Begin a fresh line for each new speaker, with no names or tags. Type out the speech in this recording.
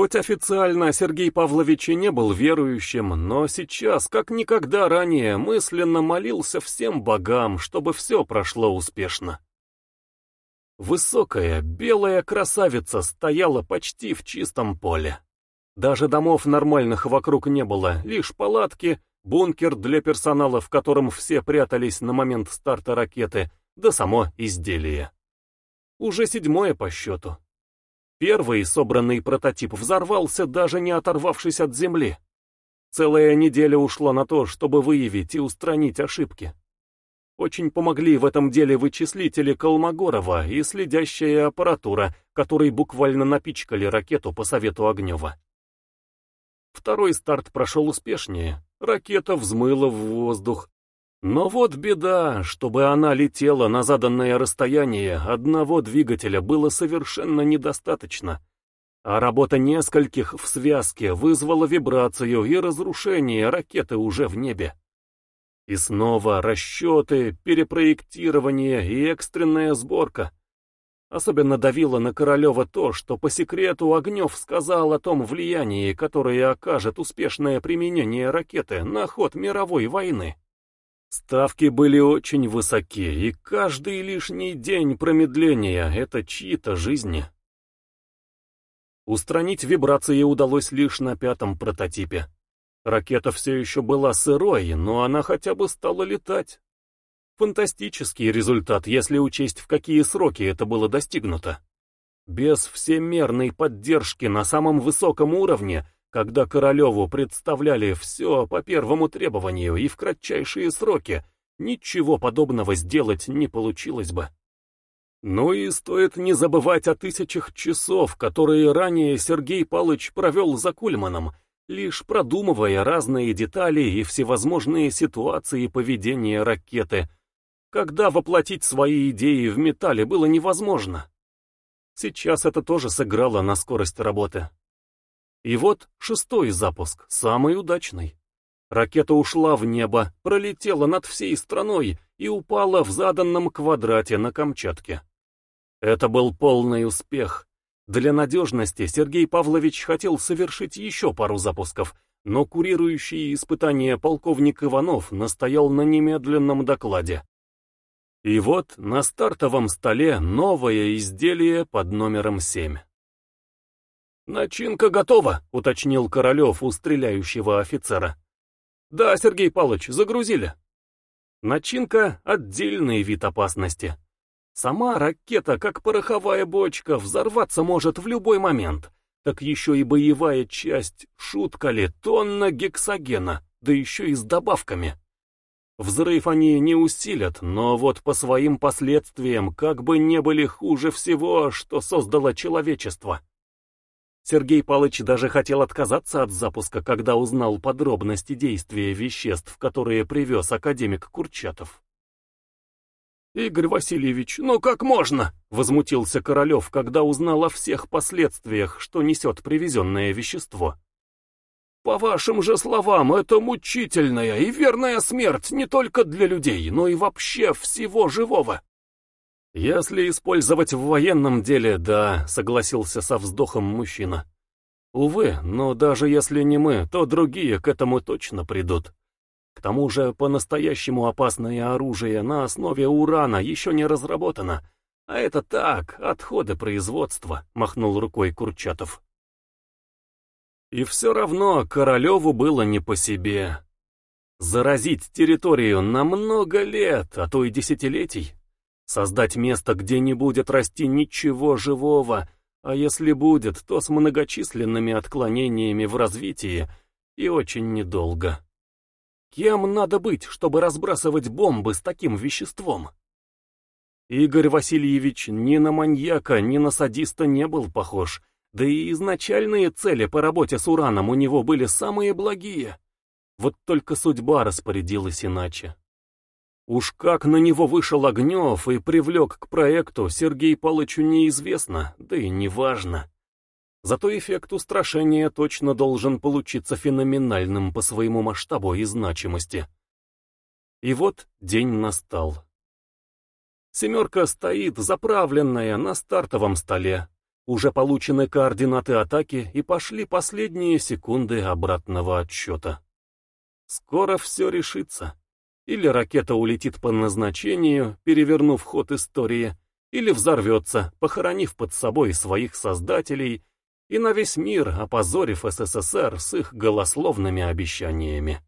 Хоть официально Сергей Павлович и не был верующим, но сейчас, как никогда ранее, мысленно молился всем богам, чтобы все прошло успешно. Высокая, белая красавица стояла почти в чистом поле. Даже домов нормальных вокруг не было, лишь палатки, бункер для персонала, в котором все прятались на момент старта ракеты, да само изделие. Уже седьмое по счету. Первый собранный прототип взорвался, даже не оторвавшись от земли. Целая неделя ушла на то, чтобы выявить и устранить ошибки. Очень помогли в этом деле вычислители Колмогорова и следящая аппаратура, которой буквально напичкали ракету по совету Огнева. Второй старт прошел успешнее, ракета взмыла в воздух, но вот беда, чтобы она летела на заданное расстояние, одного двигателя было совершенно недостаточно. А работа нескольких в связке вызвала вибрацию и разрушение ракеты уже в небе. И снова расчеты, перепроектирование и экстренная сборка. Особенно давило на Королева то, что по секрету Огнев сказал о том влиянии, которое окажет успешное применение ракеты на ход мировой войны. Ставки были очень высоки, и каждый лишний день промедления — это чьи-то жизни. Устранить вибрации удалось лишь на пятом прототипе. Ракета все еще была сырой, но она хотя бы стала летать. Фантастический результат, если учесть, в какие сроки это было достигнуто. Без всемерной поддержки на самом высоком уровне когда Королеву представляли все по первому требованию и в кратчайшие сроки, ничего подобного сделать не получилось бы. Ну и стоит не забывать о тысячах часов, которые ранее Сергей Палыч провел за Кульманом, лишь продумывая разные детали и всевозможные ситуации поведения ракеты, когда воплотить свои идеи в металле было невозможно. Сейчас это тоже сыграло на скорость работы. И вот шестой запуск, самый удачный. Ракета ушла в небо, пролетела над всей страной и упала в заданном квадрате на Камчатке. Это был полный успех. Для надежности Сергей Павлович хотел совершить еще пару запусков, но курирующий испытания полковник Иванов настоял на немедленном докладе. И вот на стартовом столе новое изделие под номером 7. «Начинка готова», — уточнил Королев у стреляющего офицера. «Да, Сергей Павлович, загрузили». Начинка — отдельный вид опасности. Сама ракета, как пороховая бочка, взорваться может в любой момент. Так еще и боевая часть, шутка ли, тонна гексогена, да еще и с добавками. Взрыв они не усилят, но вот по своим последствиям как бы не были хуже всего, что создало человечество. Сергей Палыч даже хотел отказаться от запуска, когда узнал подробности действия веществ, которые привез академик Курчатов. «Игорь Васильевич, ну как можно?» — возмутился Королев, когда узнал о всех последствиях, что несет привезенное вещество. «По вашим же словам, это мучительная и верная смерть не только для людей, но и вообще всего живого». «Если использовать в военном деле, да», — согласился со вздохом мужчина. «Увы, но даже если не мы, то другие к этому точно придут. К тому же по-настоящему опасное оружие на основе урана еще не разработано, а это так, отходы производства», — махнул рукой Курчатов. И все равно Королеву было не по себе. Заразить территорию на много лет, а то и десятилетий Создать место, где не будет расти ничего живого, а если будет, то с многочисленными отклонениями в развитии и очень недолго. Кем надо быть, чтобы разбрасывать бомбы с таким веществом? Игорь Васильевич ни на маньяка, ни на садиста не был похож, да и изначальные цели по работе с ураном у него были самые благие. Вот только судьба распорядилась иначе. Уж как на него вышел Огнев и привлек к проекту, Сергей Палычу неизвестно, да и не важно. Зато эффект устрашения точно должен получиться феноменальным по своему масштабу и значимости. И вот день настал. Семерка стоит заправленная на стартовом столе. Уже получены координаты атаки и пошли последние секунды обратного отсчета. Скоро все решится. Или ракета улетит по назначению, перевернув ход истории, или взорвется, похоронив под собой своих создателей и на весь мир опозорив СССР с их голословными обещаниями.